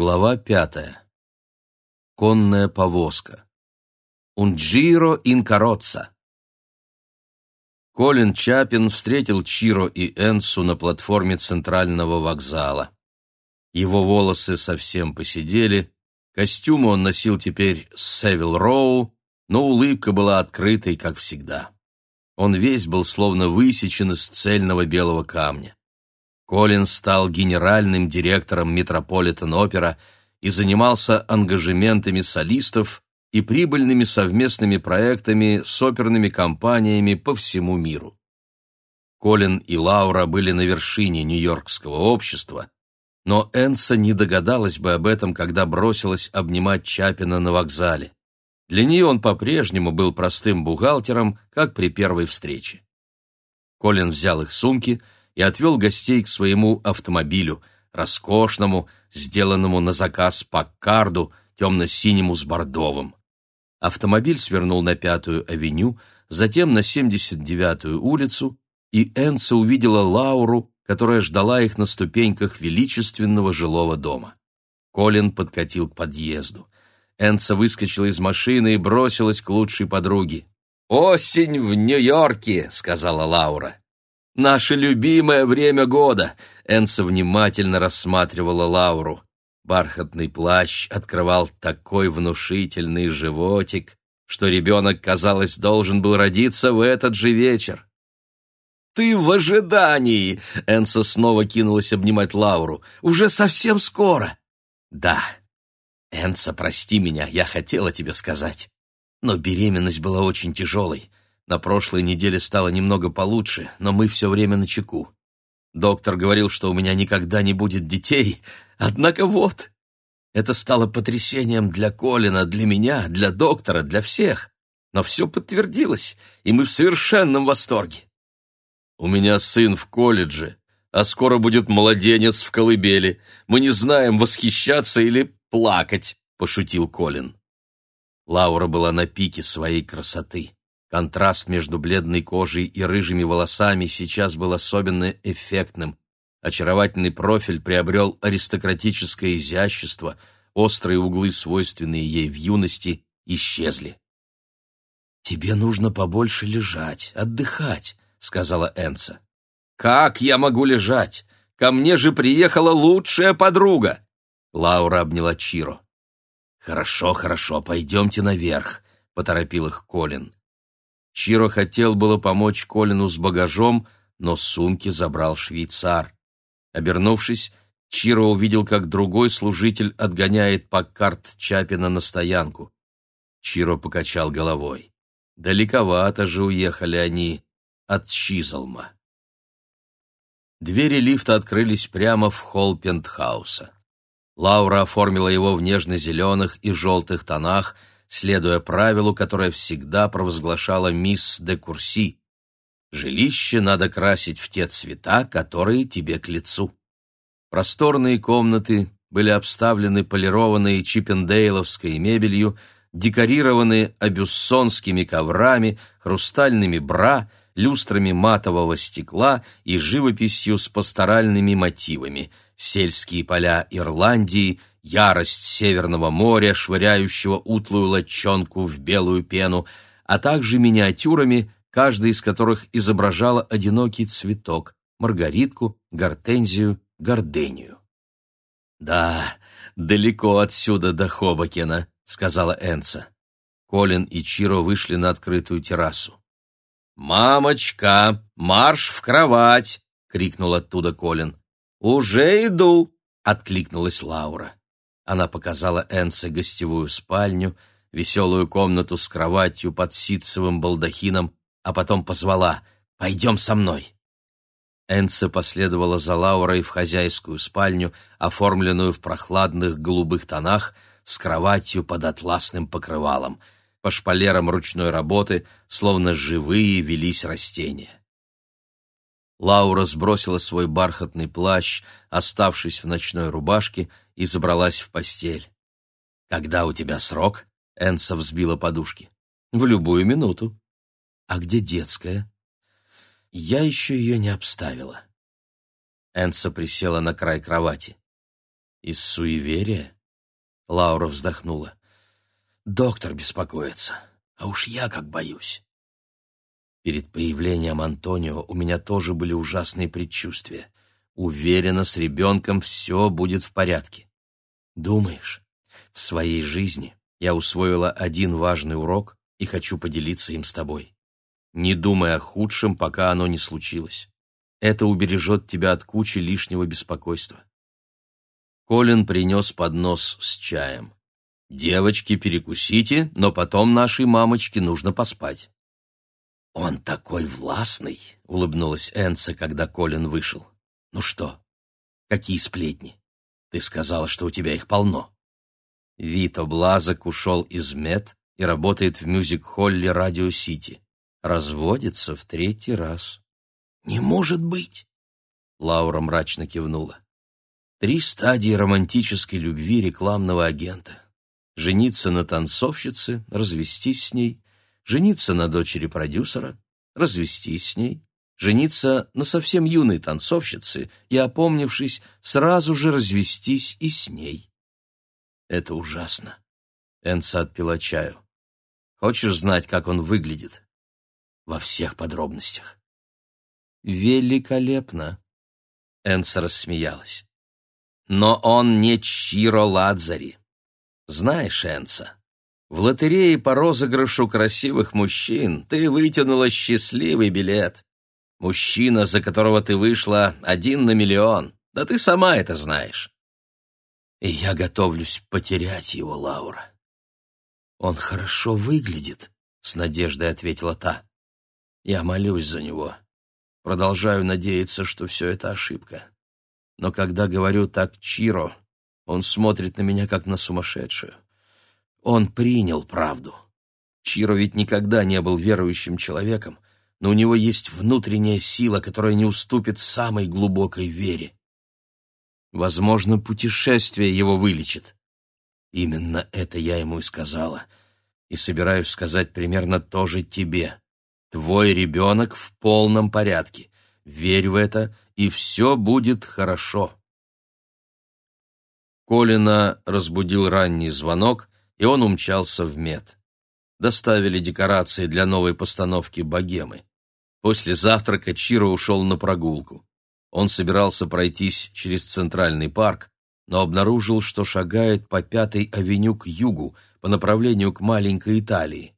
Глава пятая. Конная повозка. Унджиро ин кароцца. Колин Чапин встретил Чиро и Энсу на платформе центрального вокзала. Его волосы совсем посидели, костюмы он носил теперь с Севил Роу, но улыбка была открытой, как всегда. Он весь был словно высечен из цельного белого камня. Колин стал генеральным директором Метрополитен-опера и занимался ангажементами солистов и прибыльными совместными проектами с оперными компаниями по всему миру. Колин и Лаура были на вершине нью-йоркского общества, но Энса не догадалась бы об этом, когда бросилась обнимать Чапина на вокзале. Для нее он по-прежнему был простым бухгалтером, как при первой встрече. Колин взял их сумки — и отвел гостей к своему автомобилю, роскошному, сделанному на заказ Паккарду, темно-синему с бордовым. Автомобиль свернул на Пятую авеню, затем на 79-ю улицу, и Энса увидела Лауру, которая ждала их на ступеньках величественного жилого дома. Колин подкатил к подъезду. Энса выскочила из машины и бросилась к лучшей подруге. «Осень в Нью-Йорке!» — сказала Лаура. Наше любимое время года!» Энса внимательно рассматривала Лауру. Бархатный плащ открывал такой внушительный животик, что ребенок, казалось, должен был родиться в этот же вечер. «Ты в ожидании!» — Энса снова кинулась обнимать Лауру. «Уже совсем скоро!» «Да. Энса, прости меня, я хотела тебе сказать. Но беременность была очень тяжелой. На прошлой неделе стало немного получше, но мы все время на чеку. Доктор говорил, что у меня никогда не будет детей, однако вот. Это стало потрясением для Колина, для меня, для доктора, для всех. Но все подтвердилось, и мы в совершенном восторге. У меня сын в колледже, а скоро будет младенец в колыбели. Мы не знаем, восхищаться или плакать, пошутил Колин. Лаура была на пике своей красоты. Контраст между бледной кожей и рыжими волосами сейчас был особенно эффектным. Очаровательный профиль приобрел аристократическое изящество, острые углы, свойственные ей в юности, исчезли. «Тебе нужно побольше лежать, отдыхать», — сказала Энса. «Как я могу лежать? Ко мне же приехала лучшая подруга!» Лаура обняла Чиро. «Хорошо, хорошо, пойдемте наверх», — поторопил их Колин. Чиро хотел было помочь Колину с багажом, но сумки забрал швейцар. Обернувшись, Чиро увидел, как другой служитель отгоняет Паккарт Чапина на стоянку. Чиро покачал головой. Далековато же уехали они от Чизалма. Двери лифта открылись прямо в холл пентхауса. Лаура оформила его в нежно-зеленых и желтых тонах — следуя правилу, которое всегда провозглашала мисс де Курси. «Жилище надо красить в те цвета, которые тебе к лицу». Просторные комнаты были обставлены полированной чиппендейловской мебелью, декорированы абюссонскими коврами, хрустальными бра, люстрами матового стекла и живописью с пасторальными мотивами, сельские поля Ирландии, ярость Северного моря, швыряющего утлую лодчонку в белую пену, а также миниатюрами, каждая из которых изображала одинокий цветок — маргаритку, гортензию, гордению. «Да, далеко отсюда до Хобокена», — сказала Энса. Колин и Чиро вышли на открытую террасу. «Мамочка, марш в кровать!» — крикнул оттуда Колин. «Уже иду!» — откликнулась Лаура. Она показала Энсе гостевую спальню, веселую комнату с кроватью под ситцевым балдахином, а потом позвала «Пойдем со мной». Энце последовала за Лаурой в хозяйскую спальню, оформленную в прохладных голубых тонах, с кроватью под атласным покрывалом. По шпалерам ручной работы, словно живые, велись растения. Лаура сбросила свой бархатный плащ, оставшись в ночной рубашке, и забралась в постель. «Когда у тебя срок?» — Энса взбила подушки. «В любую минуту». «А где детская?» «Я еще ее не обставила». Энса присела на край кровати. Из суеверия? Лаура вздохнула. Доктор беспокоится, а уж я как боюсь. Перед появлением Антонио у меня тоже были ужасные предчувствия. Уверена, с ребенком все будет в порядке. Думаешь, в своей жизни я усвоила один важный урок и хочу поделиться им с тобой. Не думай о худшем, пока оно не случилось. Это убережет тебя от кучи лишнего беспокойства. Колин принес поднос с чаем. «Девочки, перекусите, но потом нашей мамочке нужно поспать». «Он такой властный!» — улыбнулась Энса, когда Колин вышел. «Ну что, какие сплетни? Ты сказала, что у тебя их полно». Вито Блазок ушел из МЕД и работает в мюзик-холле «Радио Сити». Разводится в третий раз. «Не может быть!» Лаура мрачно кивнула. Три стадии романтической любви рекламного агента. Жениться на танцовщице, развестись с ней, жениться на дочери продюсера, развестись с ней, жениться на совсем юной танцовщице и, опомнившись, сразу же развестись и с ней. Это ужасно. Энса отпила чаю. Хочешь знать, как он выглядит? Во всех подробностях. Великолепно. Энса рассмеялась. Но он не Чиро Ладзари. Знаешь, Энца, в лотерее по розыгрышу красивых мужчин ты вытянула счастливый билет. Мужчина, за которого ты вышла, один на миллион. Да ты сама это знаешь. И я готовлюсь потерять его, Лаура. Он хорошо выглядит, с надеждой ответила та. Я молюсь за него. Продолжаю надеяться, что все это ошибка но когда говорю так Чиро, он смотрит на меня как на сумасшедшую. Он принял правду. Чиро ведь никогда не был верующим человеком, но у него есть внутренняя сила, которая не уступит самой глубокой вере. Возможно, путешествие его вылечит. Именно это я ему и сказала, и собираюсь сказать примерно то же тебе. Твой ребенок в полном порядке. Верь в это и все будет хорошо. Колина разбудил ранний звонок, и он умчался в мед. Доставили декорации для новой постановки «Богемы». После завтрака Чиро ушел на прогулку. Он собирался пройтись через Центральный парк, но обнаружил, что шагает по Пятой авеню к югу, по направлению к маленькой Италии.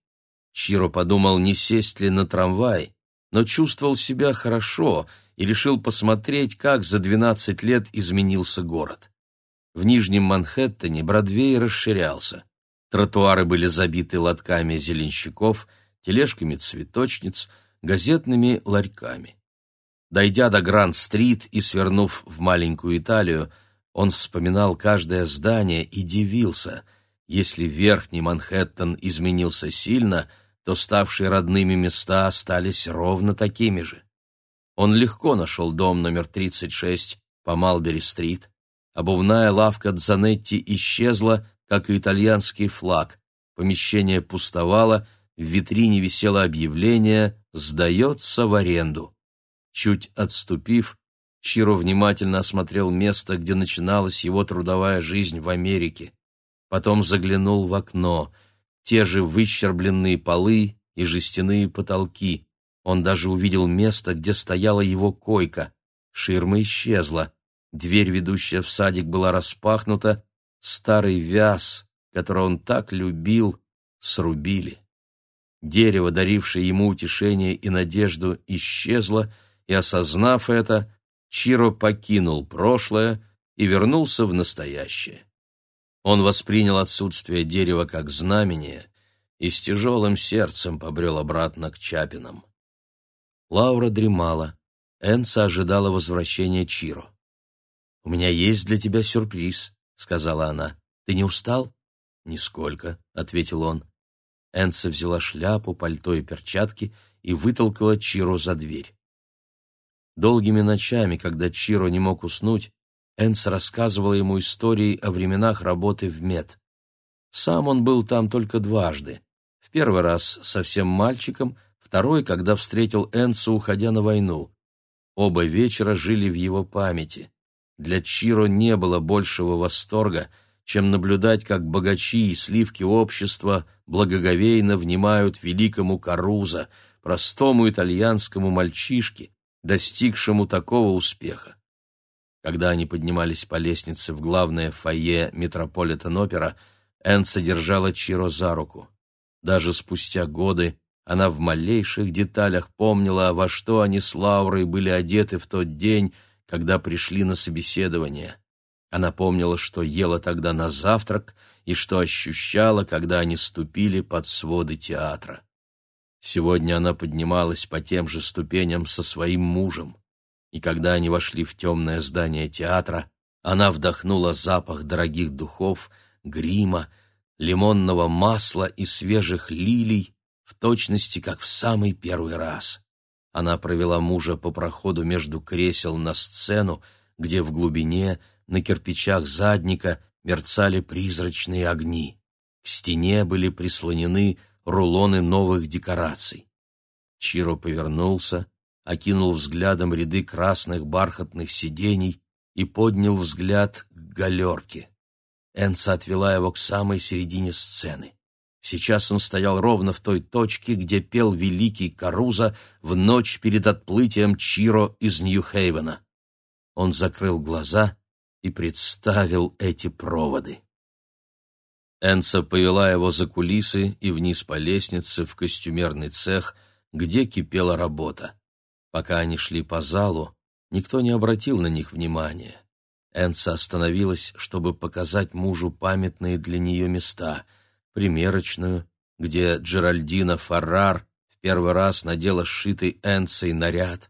Чиро подумал, не сесть ли на трамвай, но чувствовал себя хорошо и решил посмотреть, как за 12 лет изменился город. В Нижнем Манхэттене Бродвей расширялся. Тротуары были забиты лотками зеленщиков, тележками цветочниц, газетными ларьками. Дойдя до Гранд-стрит и свернув в маленькую Италию, он вспоминал каждое здание и дивился. Если верхний Манхэттен изменился сильно, то ставшие родными места остались ровно такими же. Он легко нашел дом номер 36 по Малбери-стрит. Обувная лавка Дзанетти исчезла, как и итальянский флаг. Помещение пустовало, в витрине висело объявление «Сдается в аренду». Чуть отступив, Чиро внимательно осмотрел место, где начиналась его трудовая жизнь в Америке. Потом заглянул в окно. Те же выщербленные полы и жестяные потолки. Он даже увидел место, где стояла его койка. Ширма исчезла. Дверь, ведущая в садик, была распахнута. Старый вяз, который он так любил, срубили. Дерево, дарившее ему утешение и надежду, исчезло, и, осознав это, Чиро покинул прошлое и вернулся в настоящее. Он воспринял отсутствие дерева как знамение и с тяжелым сердцем побрел обратно к Чапинам. Лаура дремала. Энса ожидала возвращения Чиро. «У меня есть для тебя сюрприз», — сказала она. «Ты не устал?» «Нисколько», — ответил он. Энса взяла шляпу, пальто и перчатки и вытолкала Чиро за дверь. Долгими ночами, когда Чиро не мог уснуть, Энса рассказывала ему истории о временах работы в мед. Сам он был там только дважды. В первый раз совсем мальчиком — второй, когда встретил Энсу, уходя на войну. Оба вечера жили в его памяти. для Чиро не было большего восторга, чем наблюдать, как богачи и сливки общества благоговейно внимают великому Каруза, простому итальянскому мальчишке, достигшему такого успеха. Когда они поднимались по лестнице в главное фойе Метрополитен-опера, Энн содержала Чиро за руку. Даже спустя годы она в малейших деталях помнила, во что они с Лаурой были одеты в тот день, когда пришли на собеседование. Она помнила, что ела тогда на завтрак и что ощущала, когда они ступили под своды театра. Сегодня она поднималась по тем же ступеням со своим мужем, и когда они вошли в темное здание театра, она вдохнула запах дорогих духов, грима, лимонного масла и свежих лилий, в точности, как в самый первый раз. Она провела мужа по проходу между кресел на сцену, где в глубине, на кирпичах задника, мерцали призрачные огни. К стене были прислонены рулоны новых декораций. Чиро повернулся, окинул взглядом ряды красных бархатных сидений и поднял взгляд к галерке. Энса отвела его к самой середине сцены. Сейчас он стоял ровно в той точке, где пел великий Каруза в ночь перед отплытием Чиро из Нью-Хейвена. Он закрыл глаза и представил эти проводы. Энса повела его за кулисы и вниз по лестнице в костюмерный цех, где кипела работа. Пока они шли по залу, никто не обратил на них внимания. Энса остановилась, чтобы показать мужу памятные для нее места — примерочную, где Джеральдина Фаррар в первый раз надела сшитый Энсой наряд,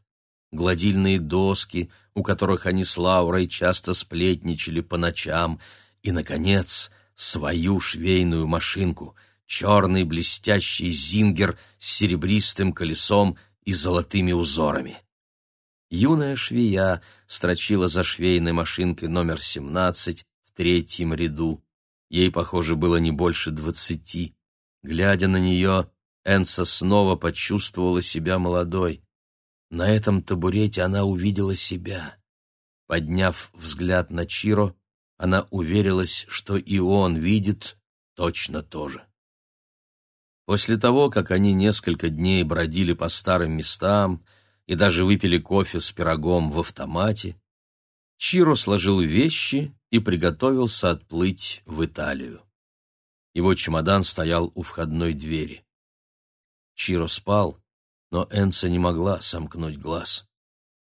гладильные доски, у которых они с Лаурой часто сплетничали по ночам, и, наконец, свою швейную машинку, черный блестящий зингер с серебристым колесом и золотыми узорами. Юная швея строчила за швейной машинкой номер 17 в третьем ряду. Ей, похоже, было не больше двадцати. Глядя на нее, Энса снова почувствовала себя молодой. На этом табурете она увидела себя. Подняв взгляд на Чиро, она уверилась, что и он видит точно то же. После того, как они несколько дней бродили по старым местам и даже выпили кофе с пирогом в автомате, Чиро сложил вещи и приготовился отплыть в Италию. Его чемодан стоял у входной двери. Чиро спал, но Энса не могла сомкнуть глаз.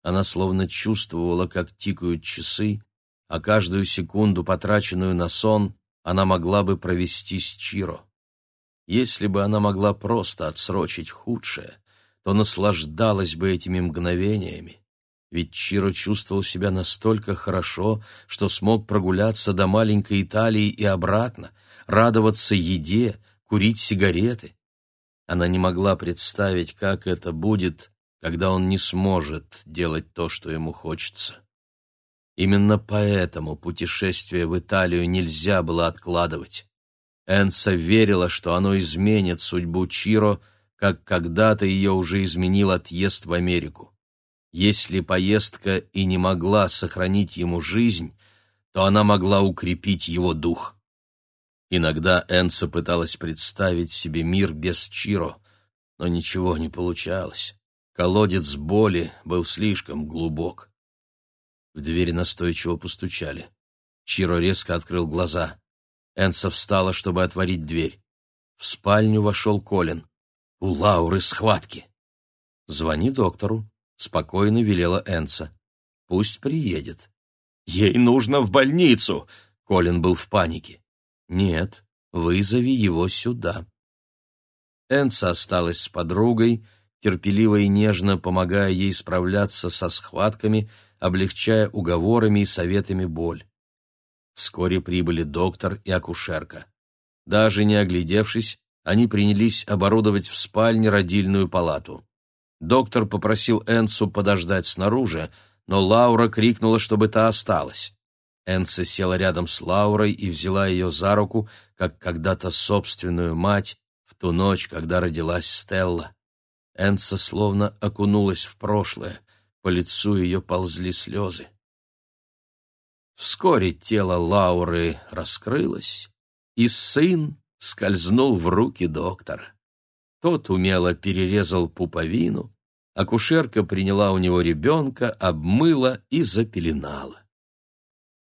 Она словно чувствовала, как тикают часы, а каждую секунду, потраченную на сон, она могла бы провести с Чиро. Если бы она могла просто отсрочить худшее, то наслаждалась бы этими мгновениями, ведь Чиро чувствовал себя настолько хорошо, что смог прогуляться до маленькой Италии и обратно, радоваться еде, курить сигареты. Она не могла представить, как это будет, когда он не сможет делать то, что ему хочется. Именно поэтому путешествие в Италию нельзя было откладывать. Энса верила, что оно изменит судьбу Чиро, как когда-то ее уже изменил отъезд в Америку. Если поездка и не могла сохранить ему жизнь, то она могла укрепить его дух. Иногда Энса пыталась представить себе мир без Чиро, но ничего не получалось. Колодец боли был слишком глубок. В двери настойчиво постучали. Чиро резко открыл глаза. Энса встала, чтобы отворить дверь. В спальню вошел Колин. У Лауры схватки. «Звони доктору», — спокойно велела Энса. «Пусть приедет». «Ей нужно в больницу!» — Колин был в панике. «Нет, вызови его сюда». Энса осталась с подругой, терпеливо и нежно помогая ей справляться со схватками, облегчая уговорами и советами боль. Вскоре прибыли доктор и акушерка. Даже не оглядевшись, они принялись оборудовать в спальне родильную палату. Доктор попросил Энсу подождать снаружи, но Лаура крикнула, чтобы та осталась. Энса села рядом с Лаурой и взяла ее за руку, как когда-то собственную мать, в ту ночь, когда родилась Стелла. Энса словно окунулась в прошлое, по лицу ее ползли слезы. Вскоре тело Лауры раскрылось, и сын скользнул в руки доктора. Тот умело перерезал пуповину, акушерка приняла у него ребенка, обмыла и запеленала.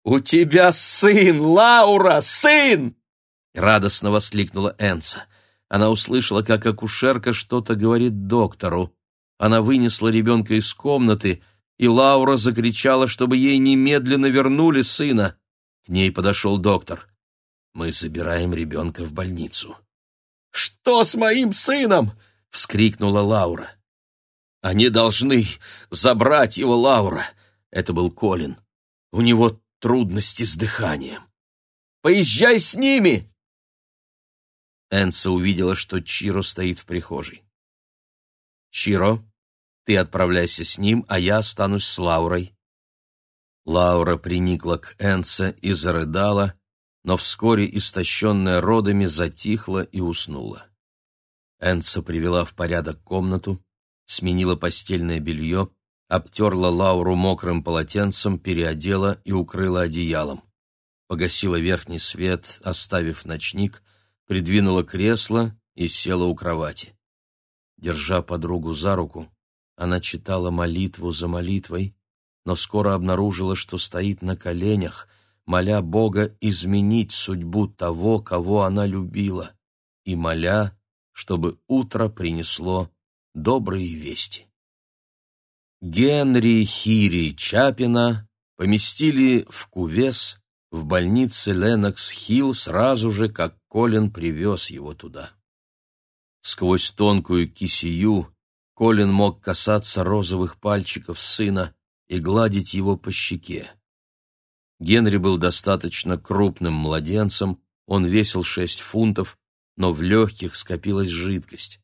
«У тебя сын, Лаура, сын!» — радостно воскликнула Энса. Она услышала, как акушерка что-то говорит доктору. Она вынесла ребенка из комнаты, и Лаура закричала, чтобы ей немедленно вернули сына. К ней подошел доктор. «Мы забираем ребенка в больницу». «Что с моим сыном?» — вскрикнула Лаура. «Они должны забрать его, Лаура!» — это был Колин. «У него трудности с дыханием. Поезжай с ними!» Энса увидела, что Чиро стоит в прихожей. «Чиро, ты отправляйся с ним, а я останусь с Лаурой». Лаура приникла к Энсе и зарыдала, но вскоре, истощенная родами, затихла и уснула. Энса привела в порядок комнату, сменила постельное белье, обтерла Лауру мокрым полотенцем, переодела и укрыла одеялом. Погасила верхний свет, оставив ночник, придвинула кресло и села у кровати. Держа подругу за руку, она читала молитву за молитвой, но скоро обнаружила, что стоит на коленях, моля Бога изменить судьбу того, кого она любила, и моля, чтобы утро принесло добрые вести. Генри Хири Чапина поместили в кувез в больнице Ленокс-Хилл сразу же, как Колин привез его туда. Сквозь тонкую кисию Колин мог касаться розовых пальчиков сына и гладить его по щеке. Генри был достаточно крупным младенцем, он весил шесть фунтов, но в легких скопилась жидкость.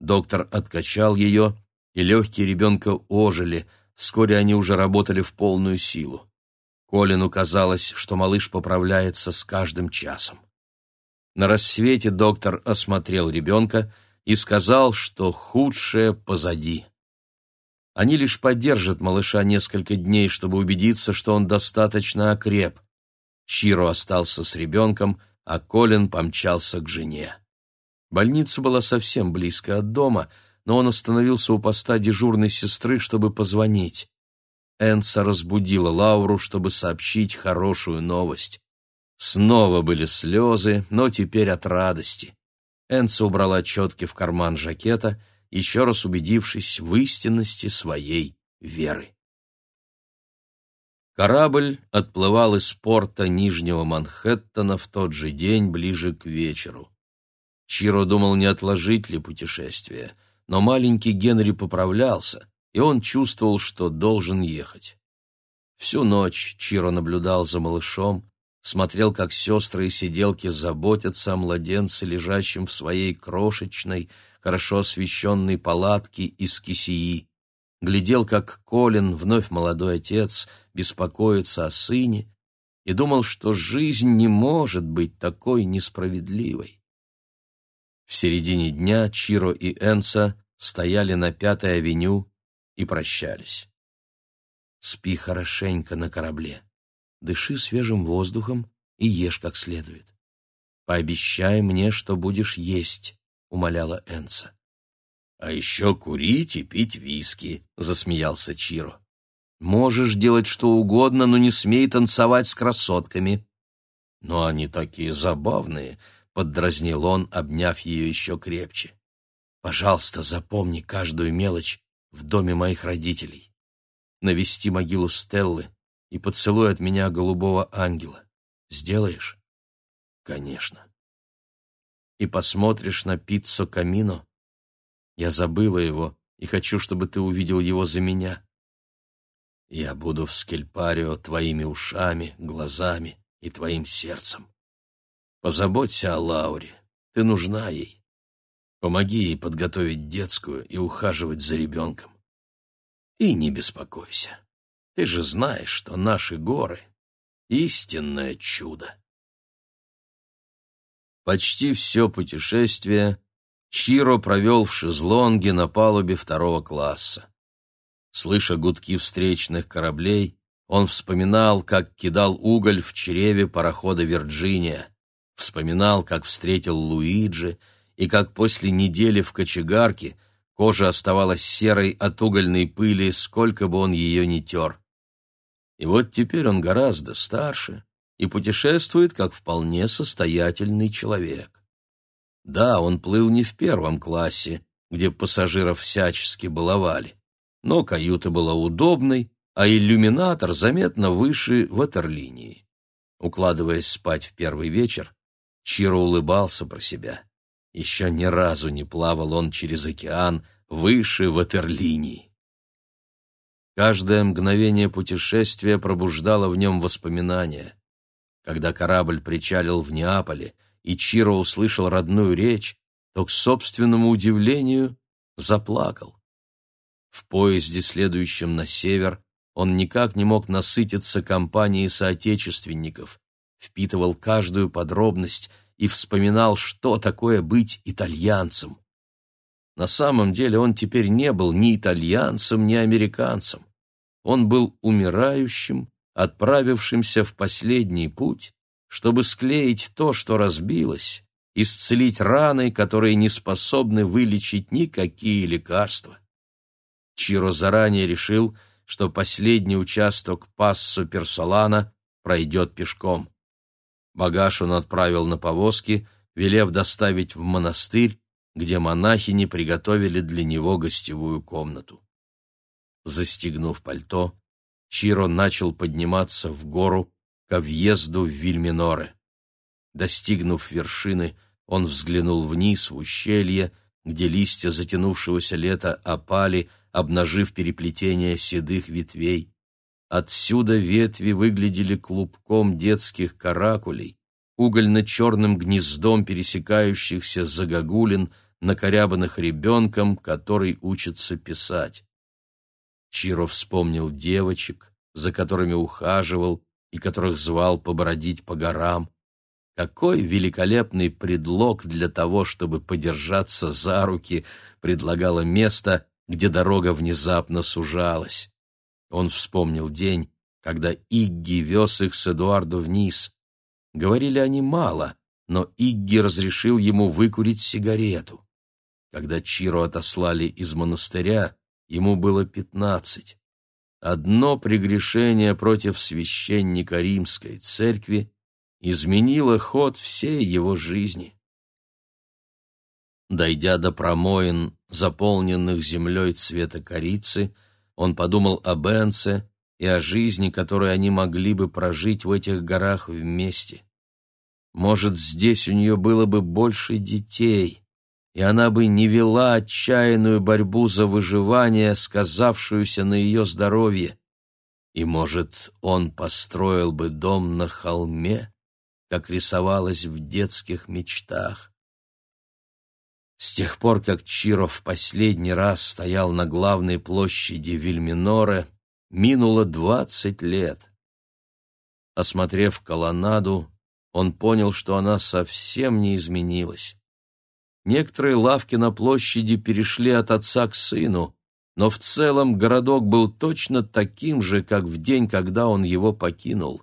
Доктор откачал ее, и легкие ребенка ожили, вскоре они уже работали в полную силу. Колину казалось, что малыш поправляется с каждым часом. На рассвете доктор осмотрел ребенка и сказал, что худшее позади. Они лишь поддержат малыша несколько дней, чтобы убедиться, что он достаточно окреп. Чиро остался с ребенком, а Колин помчался к жене. Больница была совсем близко от дома — но он остановился у поста дежурной сестры, чтобы позвонить. Энса разбудила Лауру, чтобы сообщить хорошую новость. Снова были слезы, но теперь от радости. Энса убрала четки в карман жакета, еще раз убедившись в истинности своей веры. Корабль отплывал из порта Нижнего Манхэттена в тот же день ближе к вечеру. Чиро думал, не отложить ли путешествие — но маленький Генри поправлялся, и он чувствовал, что должен ехать. Всю ночь Чиро наблюдал за малышом, смотрел, как сестры и сиделки заботятся о младенце, лежащем в своей крошечной, хорошо освещенной палатке из кисии, глядел, как Колин, вновь молодой отец, беспокоится о сыне, и думал, что жизнь не может быть такой несправедливой. В середине дня Чиро и Энса стояли на Пятой авеню и прощались. «Спи хорошенько на корабле, дыши свежим воздухом и ешь как следует. Пообещай мне, что будешь есть», — умоляла Энса. «А еще курить и пить виски», — засмеялся Чиро. «Можешь делать что угодно, но не смей танцевать с красотками». «Но они такие забавные», поддразнил он, обняв ее еще крепче. Пожалуйста, запомни каждую мелочь в доме моих родителей. Навести могилу Стеллы и поцелуй от меня голубого ангела. Сделаешь? Конечно. И посмотришь на пиццу Камино? Я забыла его и хочу, чтобы ты увидел его за меня. Я буду в Скельпарио твоими ушами, глазами и твоим сердцем. Позаботься о Лауре, ты нужна ей. Помоги ей подготовить детскую и ухаживать за ребенком. И не беспокойся, ты же знаешь, что наши горы — истинное чудо. Почти все путешествие Чиро провел в шезлонге на палубе второго класса. Слыша гудки встречных кораблей, Он вспоминал, как кидал уголь в чреве парохода «Вирджиния», вспоминал, как встретил Луиджи, и как после недели в кочегарке кожа оставалась серой от угольной пыли, сколько бы он ее ни тер. И вот теперь он гораздо старше и путешествует как вполне состоятельный человек. Да, он плыл не в первом классе, где пассажиров всячески баловали, но каюта была удобной, а иллюминатор заметно выше ватерлинии. Укладываясь спать в первый вечер, Чиро улыбался про себя. Еще ни разу не плавал он через океан выше ватерлинии. Каждое мгновение путешествия пробуждало в нем воспоминания. Когда корабль причалил в Неаполе, и Чиро услышал родную речь, то, к собственному удивлению, заплакал. В поезде, следующем на север, он никак не мог насытиться компанией соотечественников, впитывал каждую подробность и вспоминал, что такое быть итальянцем. На самом деле он теперь не был ни итальянцем, ни американцем. Он был умирающим, отправившимся в последний путь, чтобы склеить то, что разбилось, исцелить раны, которые не способны вылечить никакие лекарства. Чиро заранее решил, что последний участок Пассо Персолана пройдет пешком. Багаж он отправил на повозке, велев доставить в монастырь, где монахини приготовили для него гостевую комнату. Застегнув пальто, Чиро начал подниматься в гору ко въезду в Вильминоре. Достигнув вершины, он взглянул вниз в ущелье, где листья затянувшегося лета опали, обнажив переплетение седых ветвей. Отсюда ветви выглядели клубком детских каракулей, угольно-черным гнездом пересекающихся загогулин, накорябанных ребенком, который учится писать. Чиро вспомнил девочек, за которыми ухаживал и которых звал побродить по горам. Какой великолепный предлог для того, чтобы подержаться за руки, предлагало место, где дорога внезапно сужалась. Он вспомнил день, когда Игги вез их с Эдуардо вниз. Говорили они мало, но Игги разрешил ему выкурить сигарету. Когда Чиро отослали из монастыря, ему было пятнадцать. Одно прегрешение против священника римской церкви изменило ход всей его жизни. Дойдя до промоин, заполненных землей цвета корицы, он подумал о Бенце и о жизни, которую они могли бы прожить в этих горах вместе. Может, здесь у нее было бы больше детей, и она бы не вела отчаянную борьбу за выживание, сказавшуюся на ее здоровье. И, может, он построил бы дом на холме, как рисовалось в детских мечтах. С тех пор, как Чиро в последний раз стоял на главной площади Вильминоре, минуло двадцать лет. Осмотрев колоннаду, он понял, что она совсем не изменилась. Некоторые лавки на площади перешли от отца к сыну, но в целом городок был точно таким же, как в день, когда он его покинул.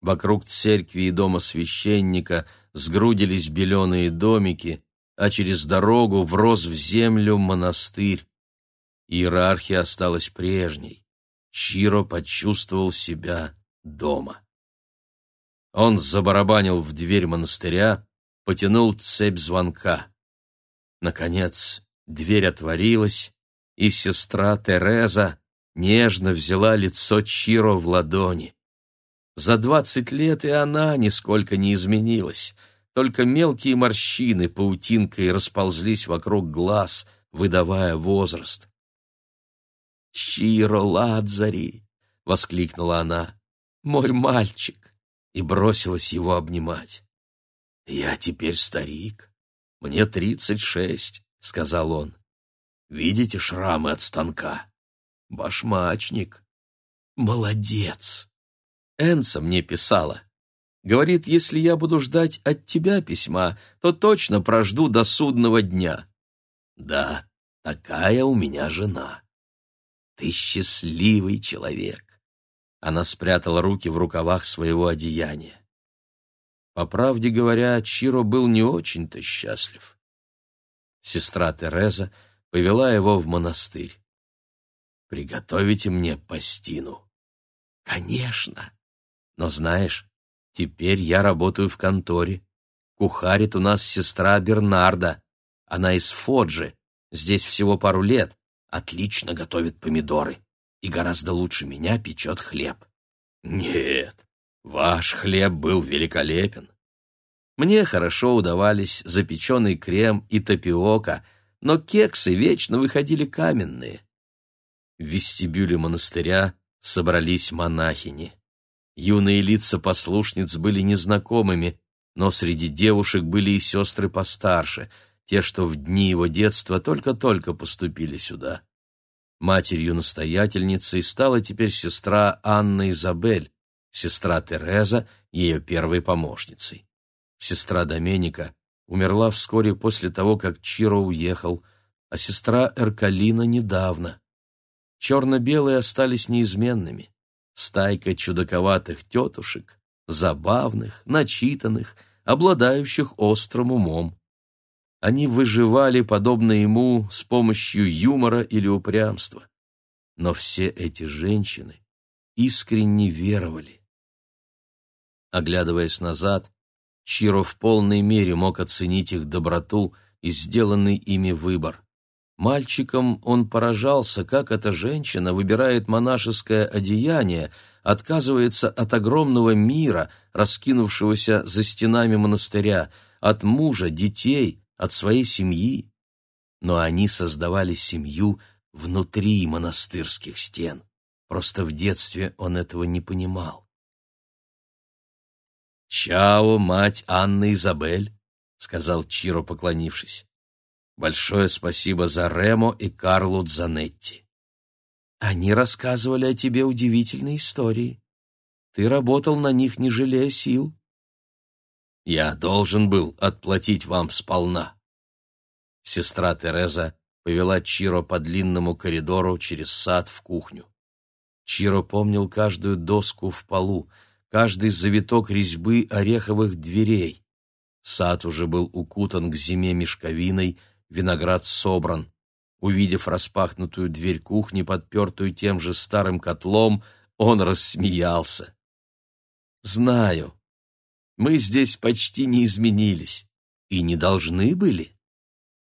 Вокруг церкви и дома священника сгрудились беленые домики, а через дорогу врос в землю монастырь. Иерархия осталась прежней. Чиро почувствовал себя дома. Он забарабанил в дверь монастыря, потянул цепь звонка. Наконец, дверь отворилась, и сестра Тереза нежно взяла лицо Чиро в ладони. За двадцать лет и она нисколько не изменилась — только мелкие морщины паутинкой расползлись вокруг глаз, выдавая возраст. «Чиро Ладзари!» — воскликнула она. «Мой мальчик!» и бросилась его обнимать. «Я теперь старик. Мне тридцать шесть», — сказал он. «Видите шрамы от станка? Башмачник. Молодец!» Энса мне писала. Говорит, если я буду ждать от тебя письма, то точно прожду до судного дня. Да, такая у меня жена. Ты счастливый человек. Она спрятала руки в рукавах своего одеяния. По правде говоря, Чиро был не очень-то счастлив. Сестра Тереза повела его в монастырь. «Приготовите мне пастину». «Конечно. Но знаешь, теперь я работаю в конторе. Кухарит у нас сестра Бернарда. Она из Фоджи. Здесь всего пару лет. Отлично готовит помидоры. И гораздо лучше меня печет хлеб». «Нет, ваш хлеб был великолепен. Мне хорошо удавались запеченный крем и тапиока, но кексы вечно выходили каменные. В вестибюле монастыря собрались монахини. Юные лица послушниц были незнакомыми, но среди девушек были и сестры постарше, те, что в дни его детства только-только поступили сюда. Матерью-настоятельницей стала теперь сестра Анна Изабель, сестра Тереза, ее первой помощницей. Сестра Доменика умерла вскоре после того, как Чиро уехал, а сестра Эркалина недавно. Черно-белые остались неизменными. Стайка чудаковатых тетушек, забавных, начитанных, обладающих острым умом. Они выживали, подобно ему, с помощью юмора или упрямства. Но все эти женщины искренне веровали. Оглядываясь назад, Чиро в полной мере мог оценить их доброту и сделанный ими выбор. Мальчиком он поражался, как эта женщина выбирает монашеское одеяние, отказывается от огромного мира, раскинувшегося за стенами монастыря, от мужа, детей, от своей семьи. Но они создавали семью внутри монастырских стен. Просто в детстве он этого не понимал. «Чао, мать Анны Изабель», — сказал Чиро, поклонившись. «Большое спасибо за Ремо и Карлу Дзанетти. Они рассказывали о тебе удивительные истории. Ты работал на них, не жалея сил». «Я должен был отплатить вам сполна». Сестра Тереза повела Чиро по длинному коридору через сад в кухню. Чиро помнил каждую доску в полу, каждый завиток резьбы ореховых дверей. Сад уже был укутан к зиме мешковиной, виноград собран. Увидев распахнутую дверь кухни, подпертую тем же старым котлом, он рассмеялся. «Знаю, мы здесь почти не изменились и не должны были».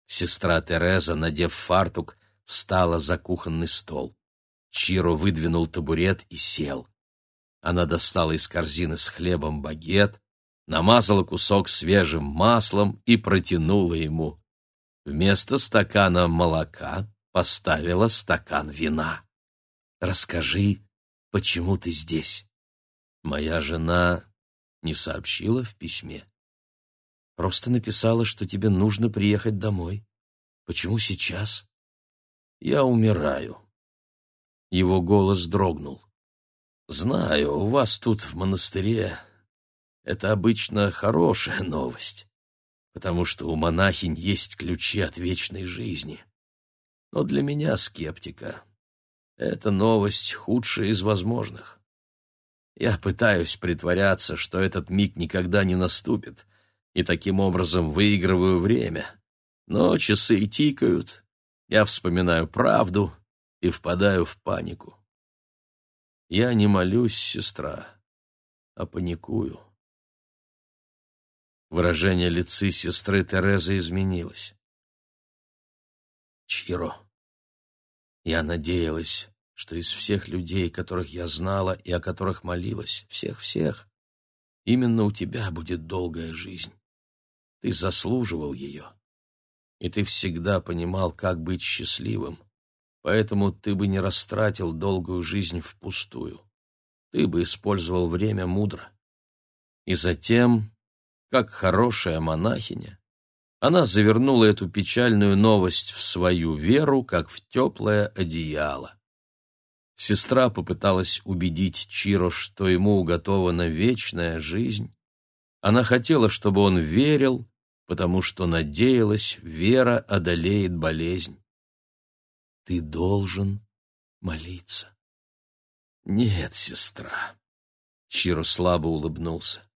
Сестра Тереза, надев фартук, встала за кухонный стол. Чиро выдвинул табурет и сел. Она достала из корзины с хлебом багет, намазала кусок свежим маслом и протянула ему. Вместо стакана молока поставила стакан вина. «Расскажи, почему ты здесь?» «Моя жена не сообщила в письме. Просто написала, что тебе нужно приехать домой. Почему сейчас?» «Я умираю». Его голос дрогнул. Знаю, у вас тут в монастыре это обычно хорошая новость, потому что у монахинь есть ключи от вечной жизни. Но для меня, скептика, эта новость худшая из возможных. Я пытаюсь притворяться, что этот миг никогда не наступит, и таким образом выигрываю время. Но часы тикают, я вспоминаю правду и впадаю в панику. Я не молюсь, сестра, а паникую. Выражение лица сестры Терезы изменилось. Чиро, я надеялась, что из всех людей, которых я знала и о которых молилась, всех-всех, именно у тебя будет долгая жизнь. Ты заслуживал ее, и ты всегда понимал, как быть счастливым поэтому ты бы не растратил долгую жизнь впустую. Ты бы использовал время мудро. И затем, как хорошая монахиня, она завернула эту печальную новость в свою веру, как в теплое одеяло. Сестра попыталась убедить Чиро, что ему уготована вечная жизнь. Она хотела, чтобы он верил, потому что надеялась, вера одолеет болезнь. Ты должен молиться. Нет, сестра. Чиро слабо улыбнулся.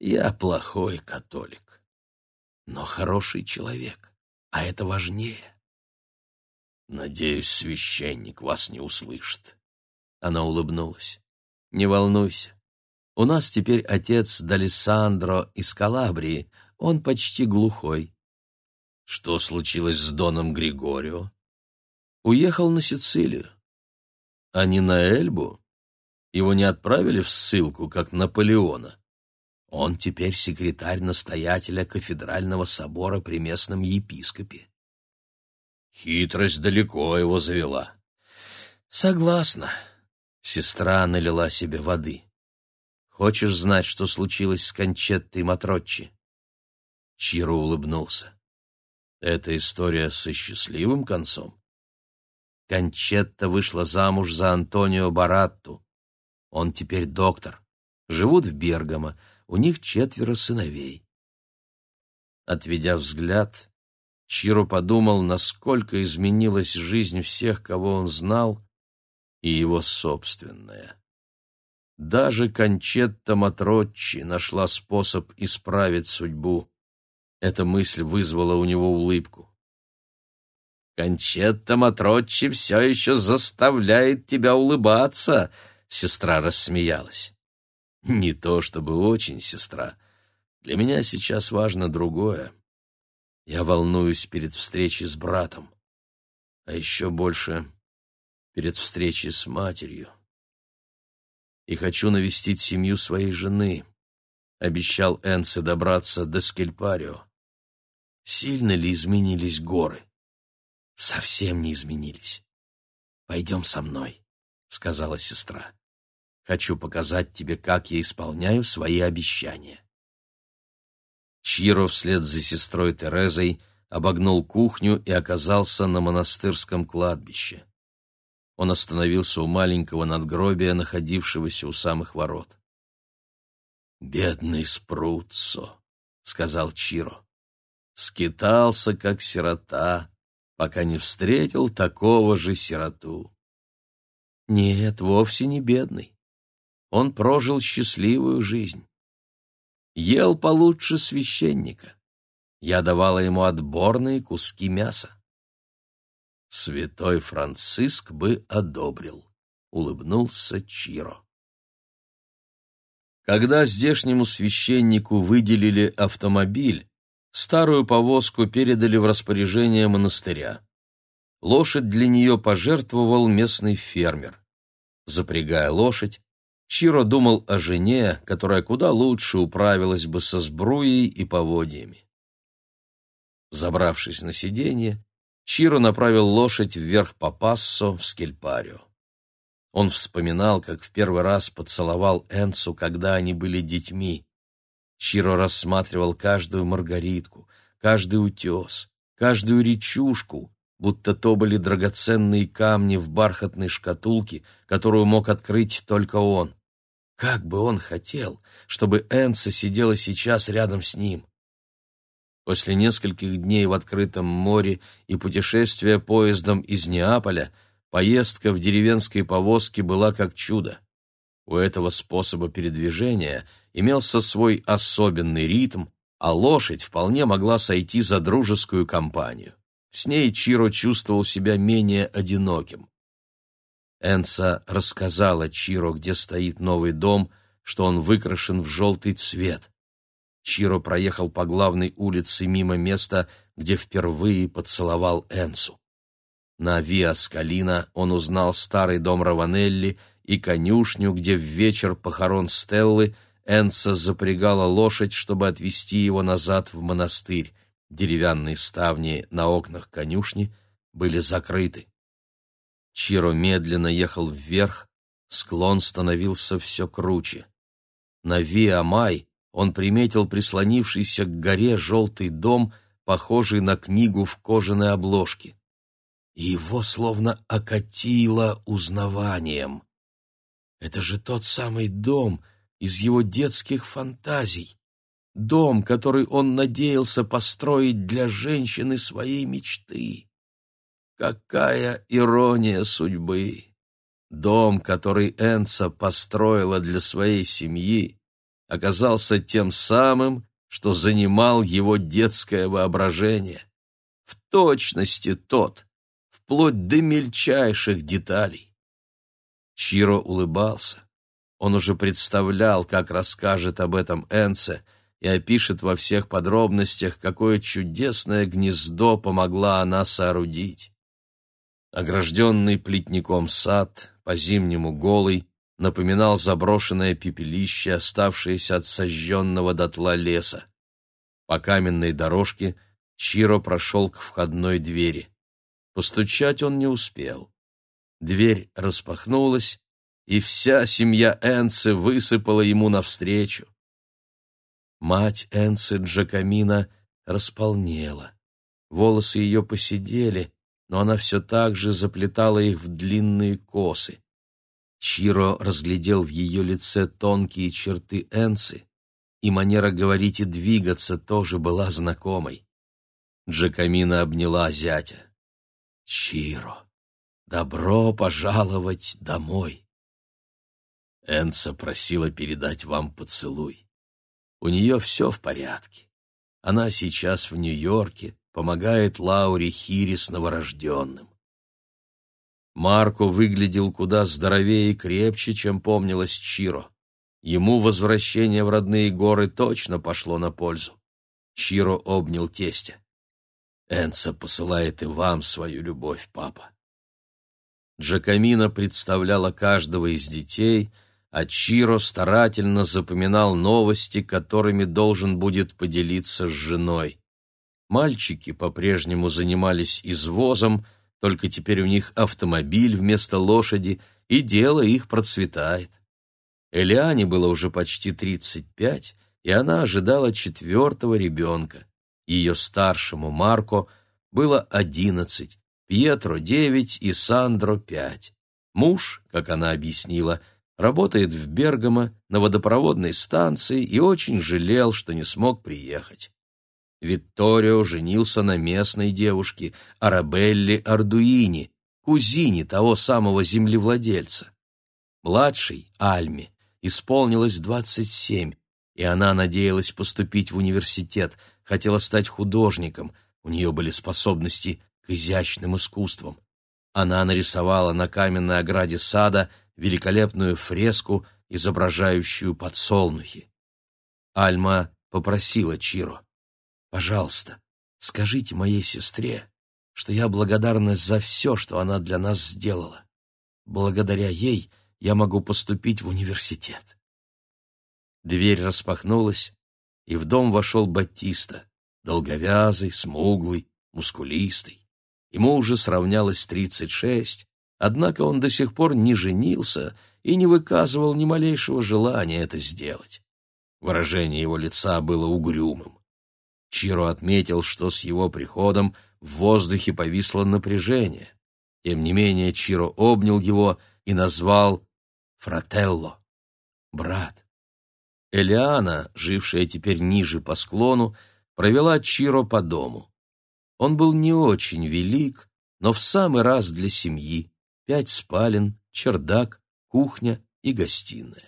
Я плохой католик, но хороший человек, а это важнее. Надеюсь, священник вас не услышит. Она улыбнулась. Не волнуйся. У нас теперь отец Далисандро из Калабрии, он почти глухой. Что случилось с Доном Григорио? Уехал на Сицилию. А не на Эльбу? Его не отправили в ссылку, как Наполеона. Он теперь секретарь настоятеля кафедрального собора при местном епископе. Хитрость далеко его завела. Согласна. Сестра налила себе воды. Хочешь знать, что случилось с Кончеттой Матроччи? Чиро улыбнулся. Эта история со счастливым концом? Кончетта вышла замуж за Антонио Баратту. Он теперь доктор. Живут в Бергамо, у них четверо сыновей. Отведя взгляд, Чиро подумал, насколько изменилась жизнь всех, кого он знал, и его собственная. Даже Кончетта Матроччи нашла способ исправить судьбу. Эта мысль вызвала у него улыбку. «Кончетта Матроччи все еще заставляет тебя улыбаться», — сестра рассмеялась. «Не то чтобы очень, сестра. Для меня сейчас важно другое. Я волнуюсь перед встречей с братом, а еще больше перед встречей с матерью. И хочу навестить семью своей жены», — обещал Энсе добраться до Скельпарио. Сильно ли изменились горы? Совсем не изменились. Пойдем со мной, сказала сестра. Хочу показать тебе, как я исполняю свои обещания. Чиро вслед за сестрой Терезой обогнул кухню и оказался на монастырском кладбище. Он остановился у маленького надгробия, находившегося у самых ворот. «Бедный Спруццо», — сказал Чиро скитался, как сирота, пока не встретил такого же сироту. Нет, вовсе не бедный. Он прожил счастливую жизнь. Ел получше священника. Я давала ему отборные куски мяса. Святой Франциск бы одобрил, улыбнулся Чиро. Когда здешнему священнику выделили автомобиль, Старую повозку передали в распоряжение монастыря. Лошадь для нее пожертвовал местный фермер. Запрягая лошадь, Чиро думал о жене, которая куда лучше управилась бы со сбруей и поводьями. Забравшись на сиденье, Чиро направил лошадь вверх по пассо в Скельпарио. Он вспоминал, как в первый раз поцеловал Энцу, когда они были детьми, Чиро рассматривал каждую маргаритку, каждый утес, каждую речушку, будто то были драгоценные камни в бархатной шкатулке, которую мог открыть только он. Как бы он хотел, чтобы Энса сидела сейчас рядом с ним. После нескольких дней в открытом море и путешествия поездом из Неаполя поездка в деревенской повозке была как чудо. У этого способа передвижения имелся свой особенный ритм, а лошадь вполне могла сойти за дружескую компанию. С ней Чиро чувствовал себя менее одиноким. Энса рассказала Чиро, где стоит новый дом, что он выкрашен в желтый цвет. Чиро проехал по главной улице мимо места, где впервые поцеловал Энсу. На Виа Скалина он узнал старый дом Раванелли и конюшню, где в вечер похорон Стеллы Энса запрягала лошадь, чтобы отвезти его назад в монастырь. Деревянные ставни на окнах конюшни были закрыты. Чиро медленно ехал вверх, склон становился все круче. На Виа-Май он приметил прислонившийся к горе желтый дом, похожий на книгу в кожаной обложке. И его словно окатило узнаванием. Это же тот самый дом из его детских фантазий. Дом, который он надеялся построить для женщины своей мечты. Какая ирония судьбы! Дом, который Энца построила для своей семьи, оказался тем самым, что занимал его детское воображение. В точности тот, вплоть до мельчайших деталей. Чиро улыбался. Он уже представлял, как расскажет об этом Энце и опишет во всех подробностях, какое чудесное гнездо помогла она соорудить. Огражденный плетником сад, по-зимнему голый, напоминал заброшенное пепелище, оставшееся от сожженного дотла леса. По каменной дорожке Чиро прошел к входной двери. Постучать он не успел. Дверь распахнулась, и вся семья Энцы высыпала ему навстречу. Мать Энцы Джакамина располнела. Волосы ее посидели, но она все так же заплетала их в длинные косы. Чиро разглядел в ее лице тонкие черты Энцы, и манера говорить и двигаться тоже была знакомой. Джакамина обняла зятя. «Чиро, добро пожаловать домой!» Энца просила передать вам поцелуй. У нее все в порядке. Она сейчас в Нью-Йорке, помогает Лауре Хири с новорожденным. Марко выглядел куда здоровее и крепче, чем помнилось Чиро. Ему возвращение в родные горы точно пошло на пользу. Чиро обнял тестя. «Энса посылает и вам свою любовь, папа». Джакамина представляла каждого из детей, а Чиро старательно запоминал новости, которыми должен будет поделиться с женой. Мальчики по-прежнему занимались извозом, только теперь у них автомобиль вместо лошади, и дело их процветает. Элиане было уже почти тридцать пять, и она ожидала четвертого ребенка. Ее старшему Марко было одиннадцать, Пьетро девять и Сандро пять. Муж, как она объяснила, работает в Бергамо на водопроводной станции и очень жалел, что не смог приехать. Витторио женился на местной девушке Арабелле Ардуини, кузине того самого землевладельца. Младшей, Альме, исполнилось двадцать семь, и она надеялась поступить в университет, хотела стать художником, у нее были способности к изящным искусствам. Она нарисовала на каменной ограде сада великолепную фреску, изображающую подсолнухи. Альма попросила Чиро Пожалуйста, скажите моей сестре, что я благодарна за все, что она для нас сделала. Благодаря ей я могу поступить в университет. Дверь распахнулась, и в дом вошел Батиста, долговязый, смуглый, мускулистый. Ему уже сравнялось тридцать шесть, однако он до сих пор не женился и не выказывал ни малейшего желания это сделать. Выражение его лица было угрюмым. Чиро отметил, что с его приходом в воздухе повисло напряжение. Тем не менее Чиро обнял его и назвал «фрателло» — «брат». Элиана, жившая теперь ниже по склону, провела Чиро по дому. Он был не очень велик, но в самый раз для семьи. Пять спален, чердак, кухня и гостиная.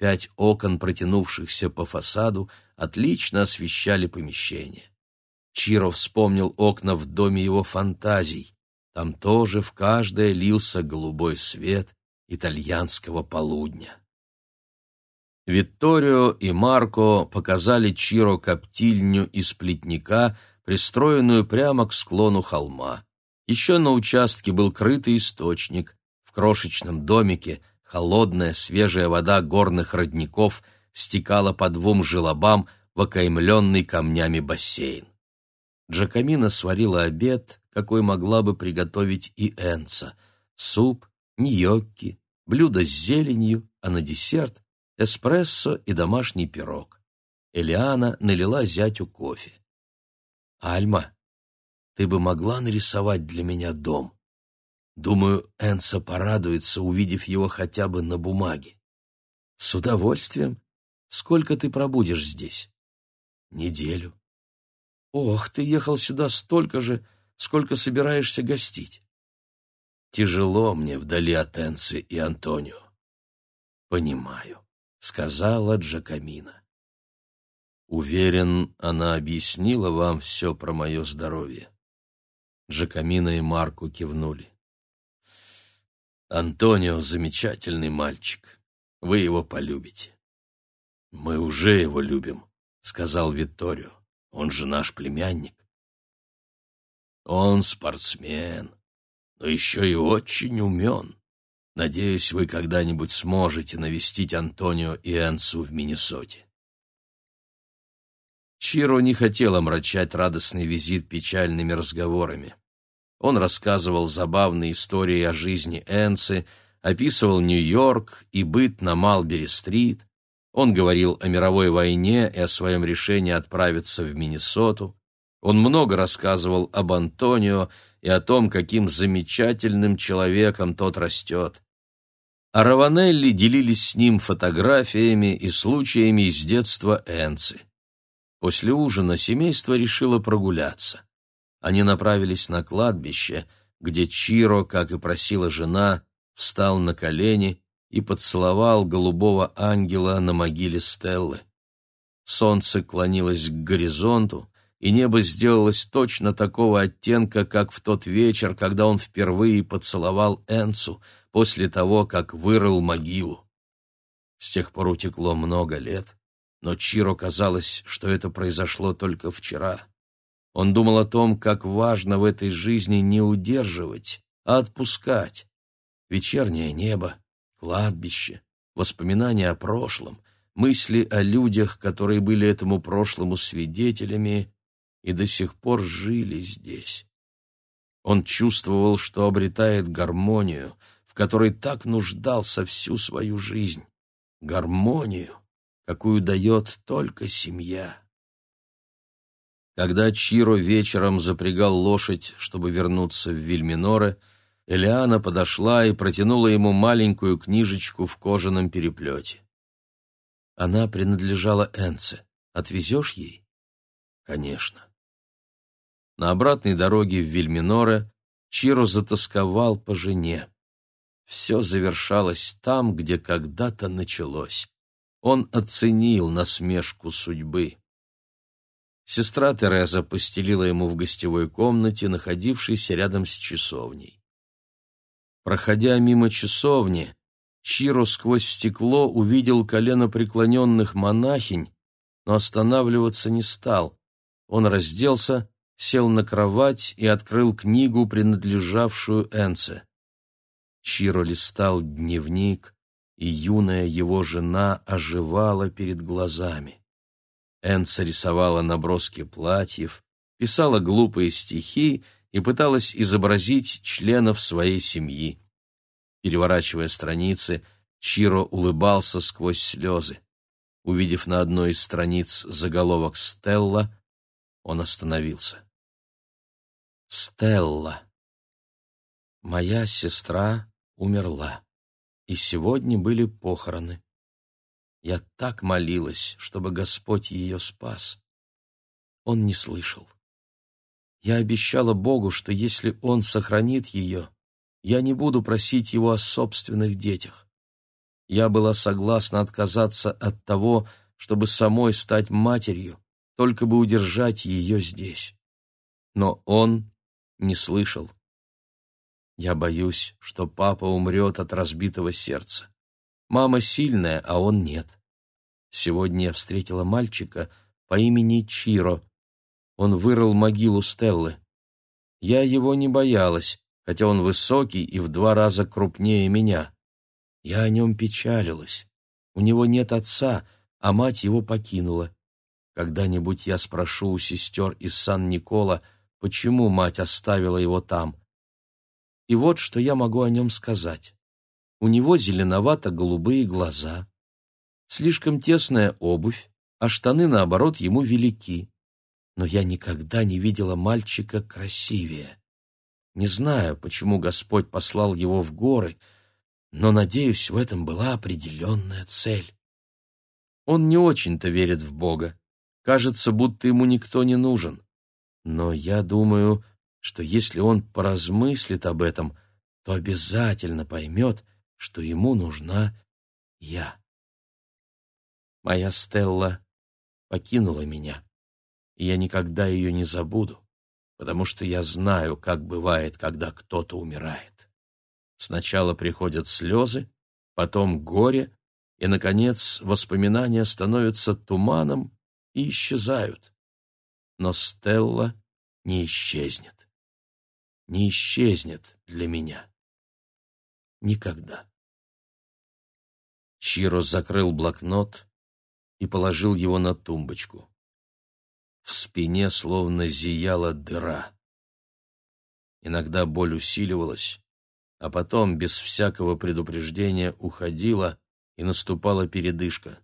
Пять окон, протянувшихся по фасаду, отлично освещали помещение. Чиро вспомнил окна в доме его фантазий. Там тоже в каждое лился голубой свет итальянского полудня. Витторио и Марко показали Чиро коптильню из плетника, пристроенную прямо к склону холма. Еще на участке был крытый источник. В крошечном домике Холодная, свежая вода горных родников стекала по двум желобам в окаймленный камнями бассейн. Джакамина сварила обед, какой могла бы приготовить и Энца. Суп, ньокки, блюдо с зеленью, а на десерт — эспрессо и домашний пирог. Элиана налила зятю кофе. «Альма, ты бы могла нарисовать для меня дом?» Думаю, Энса порадуется, увидев его хотя бы на бумаге. С удовольствием. Сколько ты пробудешь здесь? Неделю. Ох, ты ехал сюда столько же, сколько собираешься гостить. Тяжело мне вдали от Энци и Антонио. Понимаю, сказала Джакамина. Уверен, она объяснила вам все про мое здоровье. Джакамина и Марку кивнули. Антонио замечательный мальчик. Вы его полюбите. Мы уже его любим, сказал Витторио. Он же наш племянник. Он спортсмен, но еще и очень умен. Надеюсь, вы когда-нибудь сможете навестить Антонио и Энсу в Миннесоте. Чиро не хотел омрачать радостный визит печальными разговорами. Он рассказывал забавные истории о жизни Энсы, описывал Нью-Йорк и быт на Малбери-стрит. Он говорил о мировой войне и о своем решении отправиться в Миннесоту. Он много рассказывал об Антонио и о том, каким замечательным человеком тот растет. А Раванелли делились с ним фотографиями и случаями из детства Энцы. После ужина семейство решило прогуляться. Они направились на кладбище, где Чиро, как и просила жена, встал на колени и поцеловал голубого ангела на могиле Стеллы. Солнце клонилось к горизонту, и небо сделалось точно такого оттенка, как в тот вечер, когда он впервые поцеловал Энцу после того, как вырыл могилу. С тех пор утекло много лет, но Чиро казалось, что это произошло только вчера. Он думал о том, как важно в этой жизни не удерживать, а отпускать. Вечернее небо, кладбище, воспоминания о прошлом, мысли о людях, которые были этому прошлому свидетелями и до сих пор жили здесь. Он чувствовал, что обретает гармонию, в которой так нуждался всю свою жизнь. Гармонию, какую дает только семья. Когда Чиро вечером запрягал лошадь, чтобы вернуться в Вильминоре, Элиана подошла и протянула ему маленькую книжечку в кожаном переплете. Она принадлежала Энце. Отвезешь ей? Конечно. На обратной дороге в Вильминоре Чиро затасковал по жене. Все завершалось там, где когда-то началось он оценил насмешку судьбы. Сестра Тереза постелила ему в гостевой комнате, находившейся рядом с часовней. Проходя мимо часовни, Чиро сквозь стекло увидел колено преклоненных монахинь, но останавливаться не стал. Он разделся, сел на кровать и открыл книгу, принадлежавшую Энце. Чиро листал дневник, и юная его жена оживала перед глазами. Энца рисовала наброски платьев, писала глупые стихи и пыталась изобразить членов своей семьи. Переворачивая страницы, Чиро улыбался сквозь слезы. Увидев на одной из страниц заголовок «Стелла», он остановился. «Стелла. Моя сестра умерла» и сегодня были похороны. Я так молилась, чтобы Господь ее спас. Он не слышал. Я обещала Богу, что если Он сохранит ее, я не буду просить Его о собственных детях. Я была согласна отказаться от того, чтобы самой стать матерью, только бы удержать ее здесь. Но Он не слышал. Я боюсь, что папа умрет от разбитого сердца. Мама сильная, а он нет. Сегодня я встретила мальчика по имени Чиро. Он вырыл могилу Стеллы. Я его не боялась, хотя он высокий и в два раза крупнее меня. Я о нем печалилась. У него нет отца, а мать его покинула. Когда-нибудь я спрошу у сестер из Сан-Никола, почему мать оставила его там. И вот что я могу о нем сказать. У него зеленовато-голубые глаза, слишком тесная обувь, а штаны, наоборот, ему велики. Но я никогда не видела мальчика красивее. Не знаю, почему Господь послал его в горы, но, надеюсь, в этом была определенная цель. Он не очень-то верит в Бога. Кажется, будто ему никто не нужен. Но я думаю, что если он поразмыслит об этом, то обязательно поймет, что ему нужна я. Моя Стелла покинула меня, и я никогда ее не забуду, потому что я знаю, как бывает, когда кто-то умирает. Сначала приходят слезы, потом горе, и, наконец, воспоминания становятся туманом и исчезают. Но Стелла не исчезнет. Не исчезнет для меня. Никогда. Чиро закрыл блокнот и положил его на тумбочку. В спине словно зияла дыра. Иногда боль усиливалась, а потом, без всякого предупреждения, уходила, и наступала передышка.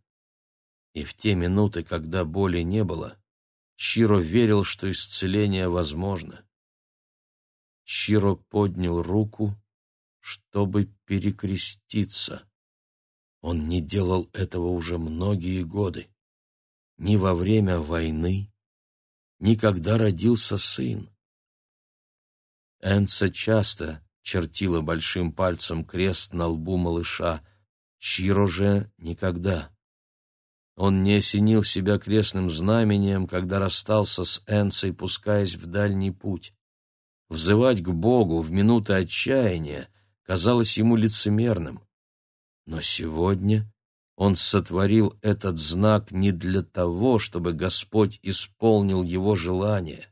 И в те минуты, когда боли не было, Чиро верил, что исцеление возможно. Чиро поднял руку, чтобы перекреститься. Он не делал этого уже многие годы. Ни во время войны, ни когда родился сын. Энца часто чертила большим пальцем крест на лбу малыша, Чиро же никогда. Он не осенил себя крестным знамением, когда расстался с Энцей, пускаясь в дальний путь. Взывать к Богу в минуты отчаяния казалось ему лицемерным. Но сегодня он сотворил этот знак не для того, чтобы Господь исполнил его желание,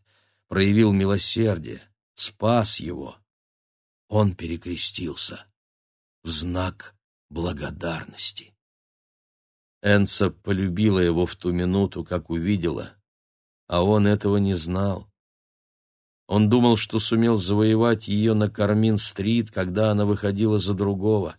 проявил милосердие, спас его. Он перекрестился в знак благодарности. Энса полюбила его в ту минуту, как увидела, а он этого не знал. Он думал, что сумел завоевать ее на Кармин-стрит, когда она выходила за другого.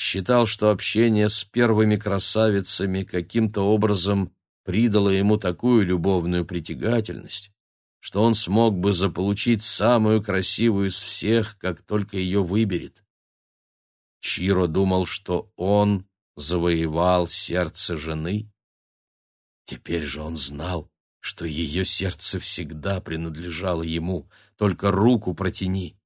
Считал, что общение с первыми красавицами каким-то образом придало ему такую любовную притягательность, что он смог бы заполучить самую красивую из всех, как только ее выберет. Чиро думал, что он завоевал сердце жены. Теперь же он знал, что ее сердце всегда принадлежало ему, только руку протяни.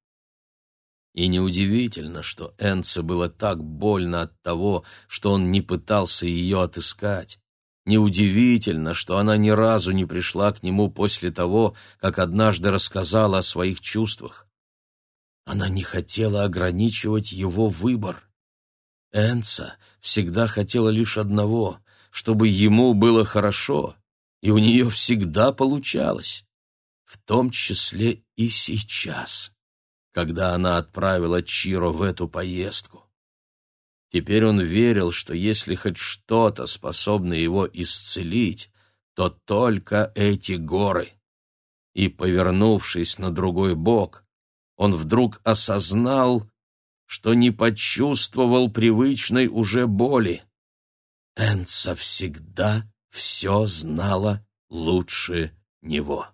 И неудивительно, что Энце было так больно от того, что он не пытался ее отыскать. Неудивительно, что она ни разу не пришла к нему после того, как однажды рассказала о своих чувствах. Она не хотела ограничивать его выбор. Энца всегда хотела лишь одного — чтобы ему было хорошо, и у нее всегда получалось, в том числе и сейчас, когда она отправила Чиро в эту поездку. Теперь он верил, что если хоть что-то способно его исцелить, то только эти горы. И, повернувшись на другой бок, он вдруг осознал, что не почувствовал привычной уже боли. Энца всегда все знала лучше него.